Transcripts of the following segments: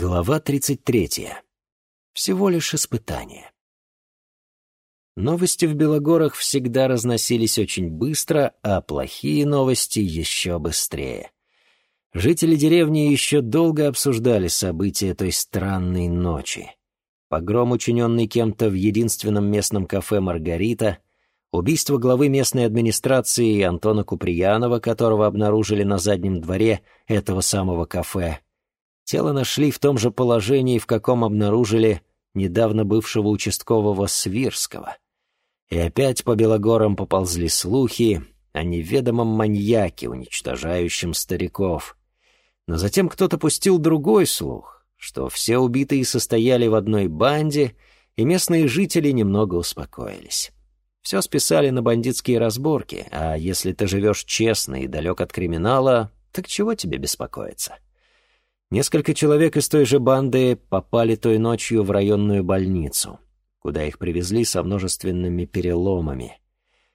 Глава 33. Всего лишь испытание. Новости в Белогорах всегда разносились очень быстро, а плохие новости еще быстрее. Жители деревни еще долго обсуждали события той странной ночи. Погром, учиненный кем-то в единственном местном кафе «Маргарита», убийство главы местной администрации Антона Куприянова, которого обнаружили на заднем дворе этого самого кафе — Тело нашли в том же положении, в каком обнаружили недавно бывшего участкового Свирского. И опять по Белогорам поползли слухи о неведомом маньяке, уничтожающем стариков. Но затем кто-то пустил другой слух, что все убитые состояли в одной банде, и местные жители немного успокоились. Все списали на бандитские разборки, а если ты живешь честно и далек от криминала, так чего тебе беспокоиться? Несколько человек из той же банды попали той ночью в районную больницу, куда их привезли со множественными переломами.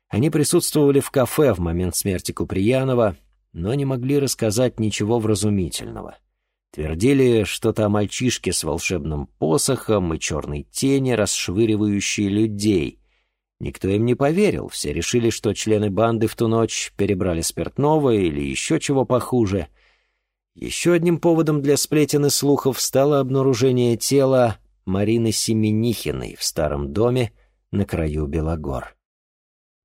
Они присутствовали в кафе в момент смерти Куприянова, но не могли рассказать ничего вразумительного. Твердили что-то о мальчишке с волшебным посохом и черной тени, расшвыривающей людей. Никто им не поверил, все решили, что члены банды в ту ночь перебрали спиртного или еще чего похуже — еще одним поводом для сплетен и слухов стало обнаружение тела Марины Семенихиной в старом доме на краю Белогор.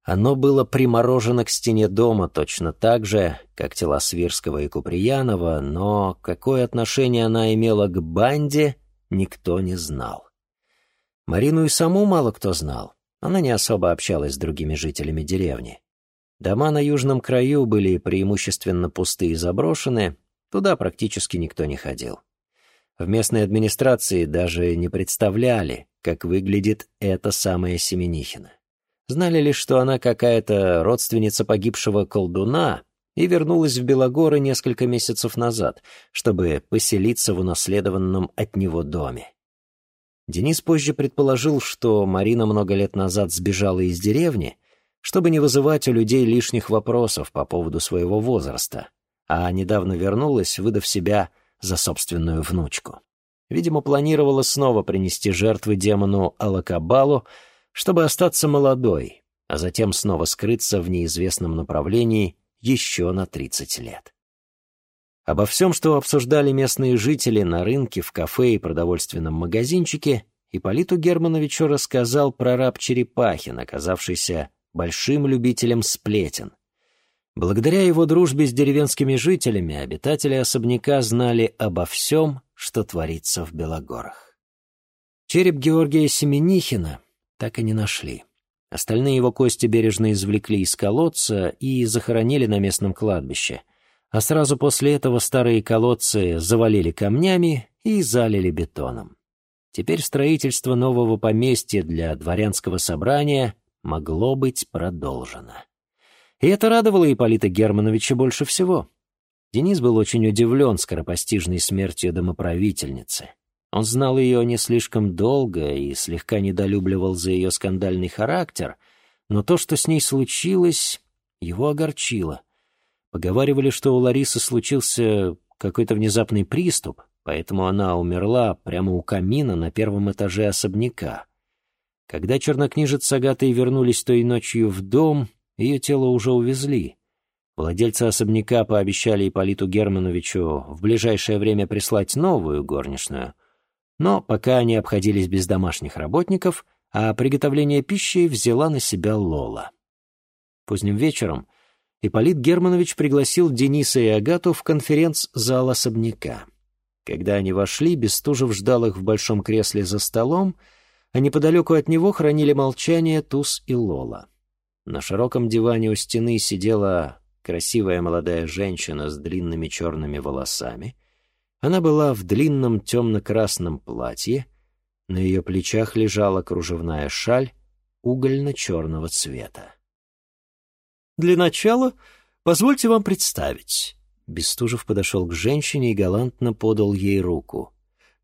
Оно было приморожено к стене дома точно так же, как тела Свирского и Куприянова, но какое отношение она имела к банде, никто не знал. Марину и саму мало кто знал. Она не особо общалась с другими жителями деревни. Дома на южном краю были преимущественно пустые и заброшены, Туда практически никто не ходил. В местной администрации даже не представляли, как выглядит эта самая Семенихина. Знали лишь, что она какая-то родственница погибшего колдуна и вернулась в Белогоры несколько месяцев назад, чтобы поселиться в унаследованном от него доме. Денис позже предположил, что Марина много лет назад сбежала из деревни, чтобы не вызывать у людей лишних вопросов по поводу своего возраста, а недавно вернулась, выдав себя за собственную внучку. Видимо, планировала снова принести жертвы демону Алакабалу, чтобы остаться молодой, а затем снова скрыться в неизвестном направлении еще на 30 лет. Обо всем, что обсуждали местные жители на рынке, в кафе и продовольственном магазинчике, Ипполиту Германовичу рассказал прораб Черепахин, оказавшийся большим любителем сплетен, Благодаря его дружбе с деревенскими жителями обитатели особняка знали обо всем, что творится в Белогорах. Череп Георгия Семенихина так и не нашли. Остальные его кости бережно извлекли из колодца и захоронили на местном кладбище, а сразу после этого старые колодцы завалили камнями и залили бетоном. Теперь строительство нового поместья для дворянского собрания могло быть продолжено. И это радовало Ипполита Германовича больше всего. Денис был очень удивлен скоропостижной смертью домоправительницы. Он знал ее не слишком долго и слегка недолюбливал за ее скандальный характер, но то, что с ней случилось, его огорчило. Поговаривали, что у Ларисы случился какой-то внезапный приступ, поэтому она умерла прямо у камина на первом этаже особняка. Когда чернокнижец с Агатой вернулись той ночью в дом, ее тело уже увезли. Владельцы особняка пообещали Ипполиту Германовичу в ближайшее время прислать новую горничную. Но пока они обходились без домашних работников, а приготовление пищи взяла на себя Лола. Поздним вечером Ипполит Германович пригласил Дениса и Агату в конференц-зал особняка. Когда они вошли, Бестужев ждал их в большом кресле за столом, а неподалеку от него хранили молчание Туз и Лола. На широком диване у стены сидела красивая молодая женщина с длинными черными волосами. Она была в длинном темно-красном платье, на ее плечах лежала кружевная шаль угольно-черного цвета. «Для начала позвольте вам представить». Бестужев подошел к женщине и галантно подал ей руку.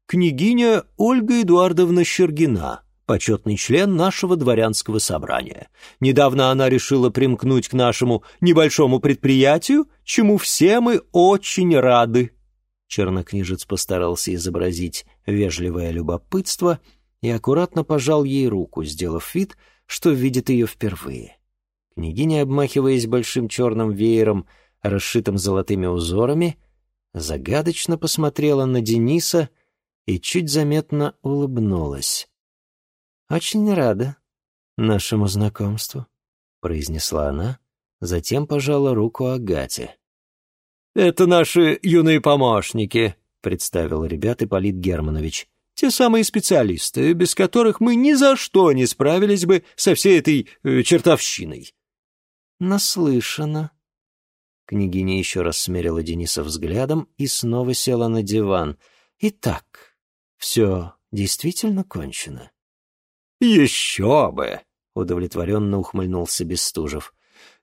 «Княгиня Ольга Эдуардовна Щергина, почетный член нашего дворянского собрания. Недавно она решила примкнуть к нашему небольшому предприятию, чему все мы очень рады». Чернокнижец постарался изобразить вежливое любопытство и аккуратно пожал ей руку, сделав вид, что видит ее впервые. Княгиня, обмахиваясь большим черным веером, расшитым золотыми узорами, загадочно посмотрела на Дениса и чуть заметно улыбнулась. «Очень рада нашему знакомству», — произнесла она, затем пожала руку Агате. «Это наши юные помощники», — представил ребят Ипполит Германович. «Те самые специалисты, без которых мы ни за что не справились бы со всей этой э, чертовщиной». «Наслышано». Княгиня еще раз смерила Дениса взглядом и снова села на диван. «Итак, все действительно кончено?» «Еще бы!» — удовлетворенно ухмыльнулся Бестужев.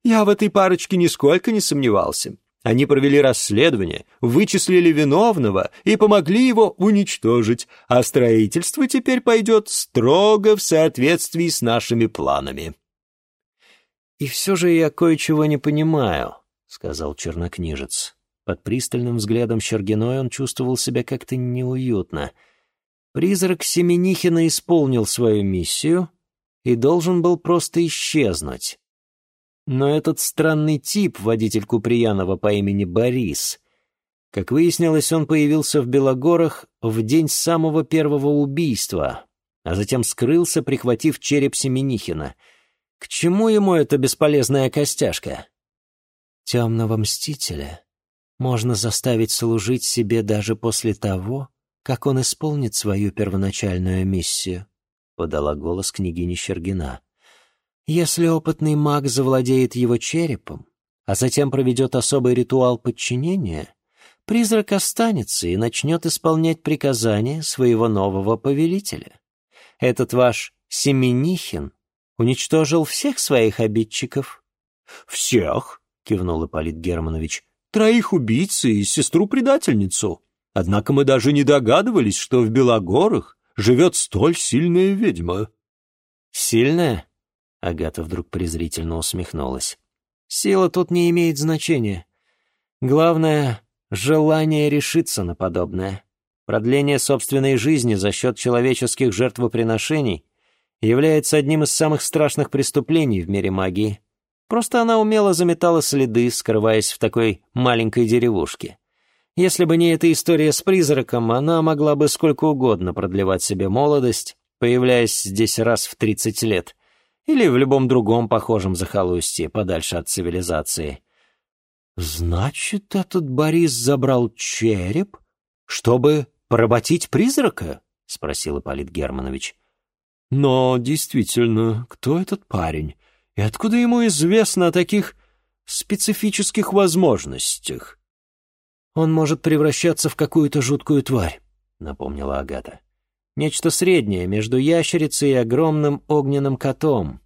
«Я в этой парочке нисколько не сомневался. Они провели расследование, вычислили виновного и помогли его уничтожить, а строительство теперь пойдет строго в соответствии с нашими планами». «И все же я кое-чего не понимаю», — сказал чернокнижец. Под пристальным взглядом Щергиной он чувствовал себя как-то неуютно. Призрак Семенихина исполнил свою миссию и должен был просто исчезнуть. Но этот странный тип, водитель Куприянова по имени Борис, как выяснилось, он появился в Белогорах в день самого первого убийства, а затем скрылся, прихватив череп Семенихина. К чему ему эта бесполезная костяшка? Темного мстителя можно заставить служить себе даже после того, как он исполнит свою первоначальную миссию, — подала голос княгиня Щергина. Если опытный маг завладеет его черепом, а затем проведет особый ритуал подчинения, призрак останется и начнет исполнять приказания своего нового повелителя. Этот ваш Семенихин уничтожил всех своих обидчиков. «Всех?» — кивнул Ипполит Германович. «Троих убийц и сестру-предательницу. Однако мы даже не догадывались, что в Белогорах живет столь сильная ведьма». «Сильная?» Агата вдруг презрительно усмехнулась. «Сила тут не имеет значения. Главное — желание решиться на подобное. Продление собственной жизни за счет человеческих жертвоприношений является одним из самых страшных преступлений в мире магии. Просто она умело заметала следы, скрываясь в такой маленькой деревушке. Если бы не эта история с призраком, она могла бы сколько угодно продлевать себе молодость, появляясь здесь раз в тридцать лет — или в любом другом похожем захолустье, подальше от цивилизации. «Значит, этот Борис забрал череп, чтобы поработить призрака?» — спросил Ипполит Германович. «Но действительно, кто этот парень? И откуда ему известно о таких специфических возможностях?» «Он может превращаться в какую-то жуткую тварь», — напомнила Агата. Нечто среднее между ящерицей и огромным огненным котом.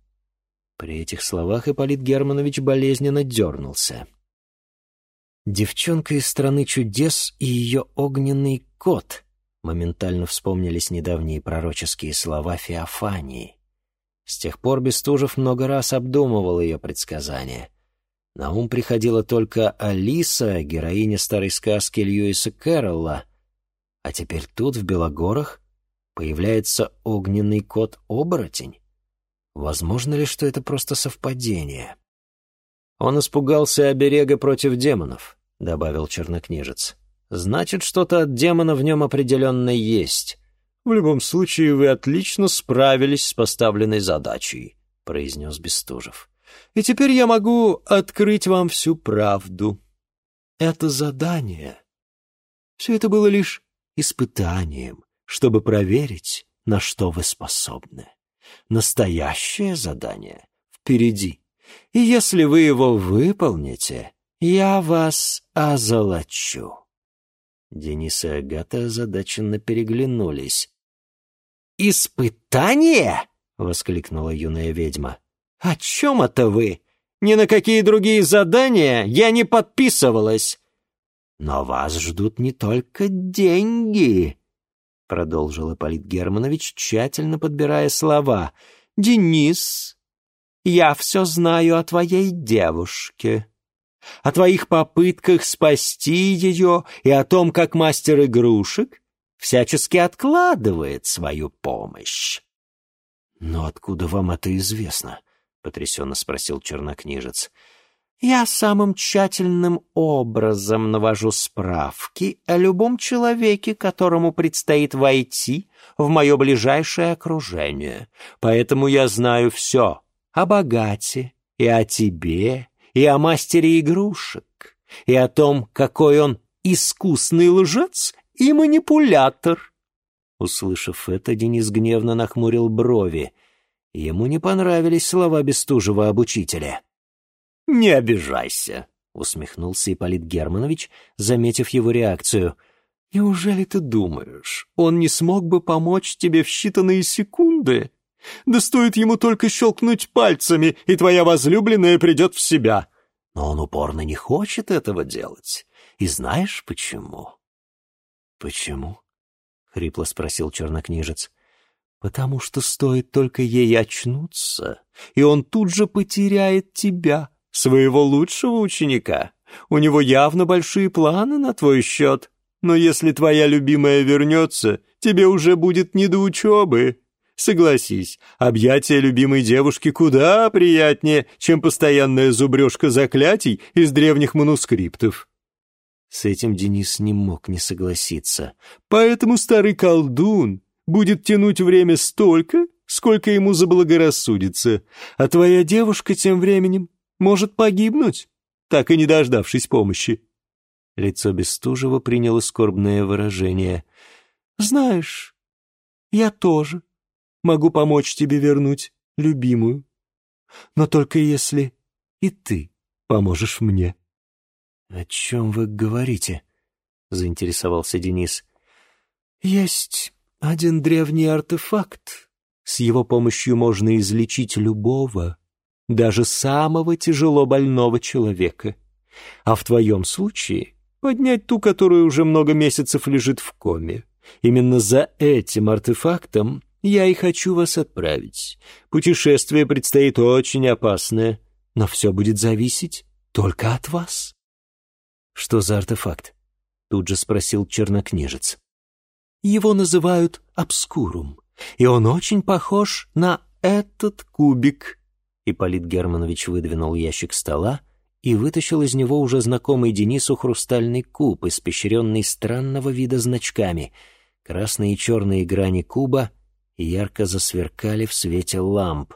При этих словах Ипполит Германович болезненно дернулся. Девчонка из страны чудес и ее огненный кот. Моментально вспомнились недавние пророческие слова Феофании. С тех пор Бестужев много раз обдумывал ее предсказания. На ум приходила только Алиса, героиня старой сказки Льюиса Кэрролла. А теперь тут, в Белогорах, появляется огненный кот-оборотень? Возможно ли, что это просто совпадение? Он испугался оберега против демонов, добавил чернокнижец. Значит, что-то от демона в нем определенно есть. В любом случае, вы отлично справились с поставленной задачей, произнес Бестужев. И теперь я могу открыть вам всю правду. Это задание. Все это было лишь испытанием, чтобы проверить, на что вы способны. Настоящее задание впереди. И если вы его выполните, я вас озолочу. Денис и Агата озадаченно переглянулись. «Испытание?» — воскликнула юная ведьма. «О чем это вы? Ни на какие другие задания я не подписывалась. Но вас ждут не только деньги. — продолжил Ипполит Германович, тщательно подбирая слова. «Денис, я все знаю о твоей девушке. о твоих попытках спасти ее и о том, как мастер игрушек всячески откладывает свою помощь. «Но откуда вам это известно?» — потрясенно спросил чернокнижец. «Я самым тщательным образом навожу справки о любом человеке, которому предстоит войти в мое ближайшее окружение. Поэтому я знаю все о богате и о тебе, и о мастере игрушек, и о том, какой он искусный лжец и манипулятор». Услышав это, Денис гневно нахмурил брови. Ему не понравились слова Бестужева об учителе. «Не обижайся», — усмехнулся Ипполит Германович, заметив его реакцию. «Неужели ты думаешь, он не смог бы помочь тебе в считанные секунды? Да стоит ему только щелкнуть пальцами, и твоя возлюбленная придет в себя. Но он упорно не хочет этого делать. И знаешь почему?» «Почему?» — хрипло спросил чернокнижец. «Потому что стоит только ей очнуться, и он тут же потеряет тебя, своего лучшего ученика. У него явно большие планы на твой счет. Но если твоя любимая вернется, тебе уже будет не до учебы. Согласись, объятия любимой девушки куда приятнее, чем постоянная зубрежка заклятий из древних манускриптов. С этим Денис не мог не согласиться. Поэтому старый колдун будет тянуть время столько, сколько ему заблагорассудится, а твоя девушка тем временем может погибнуть, так и не дождавшись помощи. Лицо Бестужева приняло скорбное выражение. «Знаешь, я тоже могу помочь тебе вернуть любимую, но только если и ты поможешь мне». «О чем вы говорите?» — заинтересовался Денис. «Есть один древний артефакт. С его помощью можно излечить любого, даже самого тяжело больного человека. А в твоем случае поднять ту, которая уже много месяцев лежит в коме. Именно за этим артефактом я и хочу вас отправить. Путешествие предстоит очень опасное, но все будет зависеть только от вас. Что за артефакт? Тут же спросил чернокнижец. Его называют обскурум, и он очень похож на этот кубик. Ипполит Германович выдвинул ящик стола и вытащил из него уже знакомый Денису хрустальный куб, испещренный странного вида значками. Красные и черные грани куба ярко засверкали в свете ламп.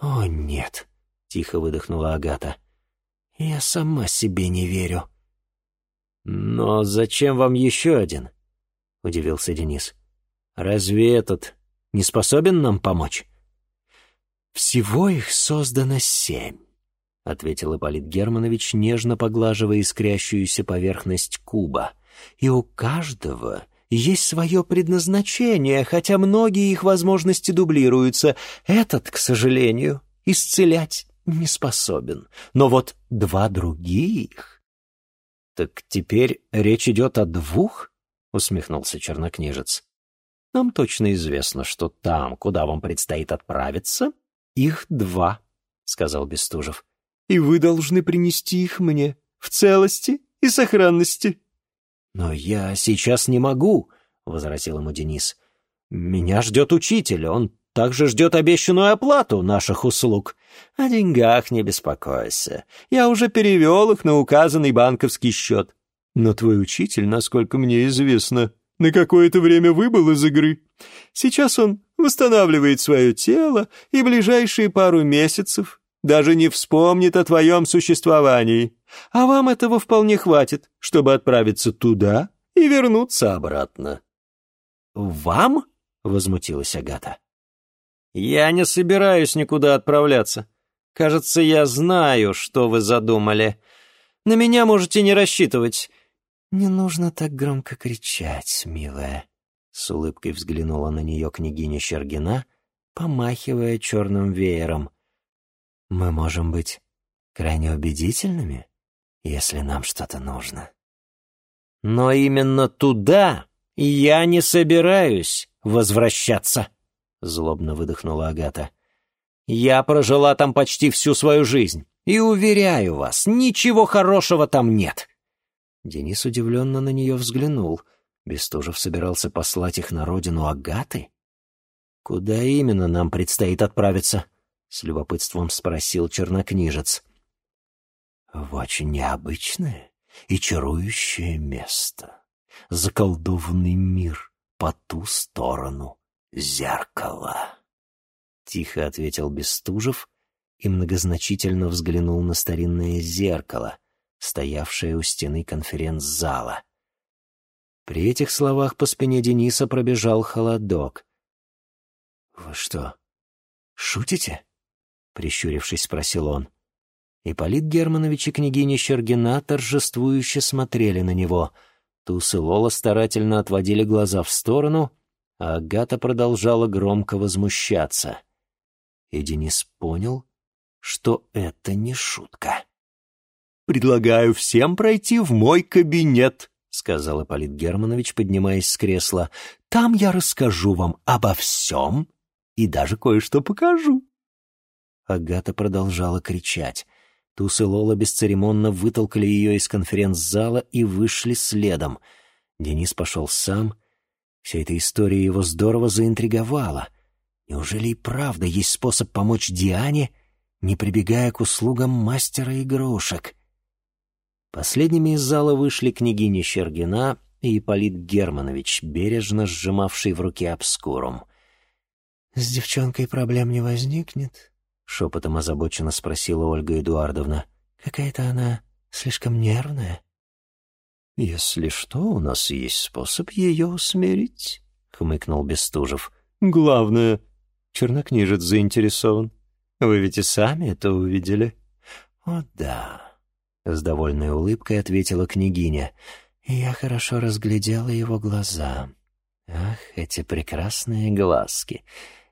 «О, нет!» — тихо выдохнула Агата. «Я сама себе не верю». «Но зачем вам еще один?» — удивился Денис. «Разве этот не способен нам помочь?» «Всего их создано семь», — ответил Ипполит Германович, нежно поглаживая искрящуюся поверхность куба. «И у каждого есть свое предназначение, хотя многие их возможности дублируются. Этот, к сожалению, исцелять не способен. Но вот два других...» «Так теперь речь идет о двух?» — усмехнулся чернокнижец. «Нам точно известно, что там, куда вам предстоит отправиться, «Их два», — сказал Бестужев. «И вы должны принести их мне в целости и сохранности». «Но я сейчас не могу», — возразил ему Денис. «Меня ждет учитель, он также ждет обещанную оплату наших услуг. О деньгах не беспокойся. Я уже перевел их на указанный банковский счет. Но твой учитель, насколько мне известно, на какое-то время выбыл из игры. Сейчас он восстанавливает свое тело и ближайшие пару месяцев даже не вспомнит о твоем существовании. А вам этого вполне хватит, чтобы отправиться туда и вернуться обратно». «Вам?» — возмутилась Агата. «Я не собираюсь никуда отправляться. Кажется, я знаю, что вы задумали. На меня можете не рассчитывать. «Не нужно так громко кричать, милая», — с улыбкой взглянула на нее княгиня Щергина, помахивая черным веером. «Мы можем быть крайне убедительными, если нам что-то нужно». «Но именно туда я не собираюсь возвращаться», — злобно выдохнула Агата. «Я прожила там почти всю свою жизнь. И уверяю вас, ничего хорошего там нет. Денис удивленно на нее взглянул. Бестужев собирался послать их на родину Агаты? «Куда именно нам предстоит отправиться?» — с любопытством спросил чернокнижец. «В очень необычное и чарующее место. Заколдованный мир по ту сторону зеркала». Тихо ответил Бестужев и многозначительно взглянул на старинное зеркало, стоявшее у стены конференц-зала. При этих словах по спине Дениса пробежал холодок. «Вы что, шутите?» — прищурившись, спросил он. Ипполит Германович и княгиня Щергина торжествующе смотрели на него. Туз и Лола старательно отводили глаза в сторону, а Агата продолжала громко возмущаться. И Денис понял, что это не шутка. «Предлагаю всем пройти в мой кабинет», — сказал Ипполит Германович, поднимаясь с кресла. «Там я расскажу вам обо всем и даже кое-что покажу». Агата продолжала кричать. Туз и Лола бесцеремонно вытолкали ее из конференц-зала и вышли следом. Денис пошел сам. Вся эта история его здорово заинтриговала. Неужели и правда есть способ помочь Диане, не прибегая к услугам мастера игрушек? Последними из зала вышли княгиня Щергина и Ипполит Германович, бережно сжимавший в руке обскурум. «С девчонкой проблем не возникнет?» — шепотом озабоченно спросила Ольга Эдуардовна. «Какая-то она слишком нервная». «Если что, у нас есть способ ее усмирить», — хмыкнул Бестужев. «Главное, чернокнижец заинтересован. Вы ведь и сами это увидели». «О да», — с довольной улыбкой ответила княгиня. «Я хорошо разглядела его глаза. Ах, эти прекрасные глазки!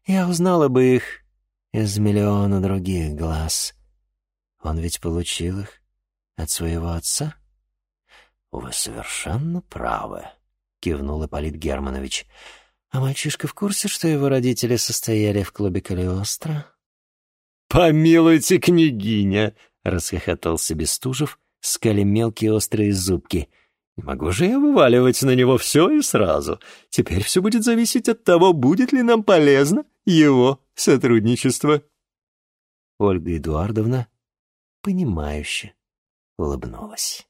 Я узнала бы их из миллиона других глаз. Он ведь получил их от своего отца? Вы совершенно правы, кивнул Ипполит Германович. А мальчишка в курсе, что его родители состояли в клубе Калиостро? «Помилуйте, княгиня!» — расхохотался Бестужев, скали мелкие острые зубки. «Не могу же я вываливать на него все и сразу. Теперь все будет зависеть от того, будет ли нам полезно его сотрудничество. Ольга Эдуардовна, понимающе улыбнулась.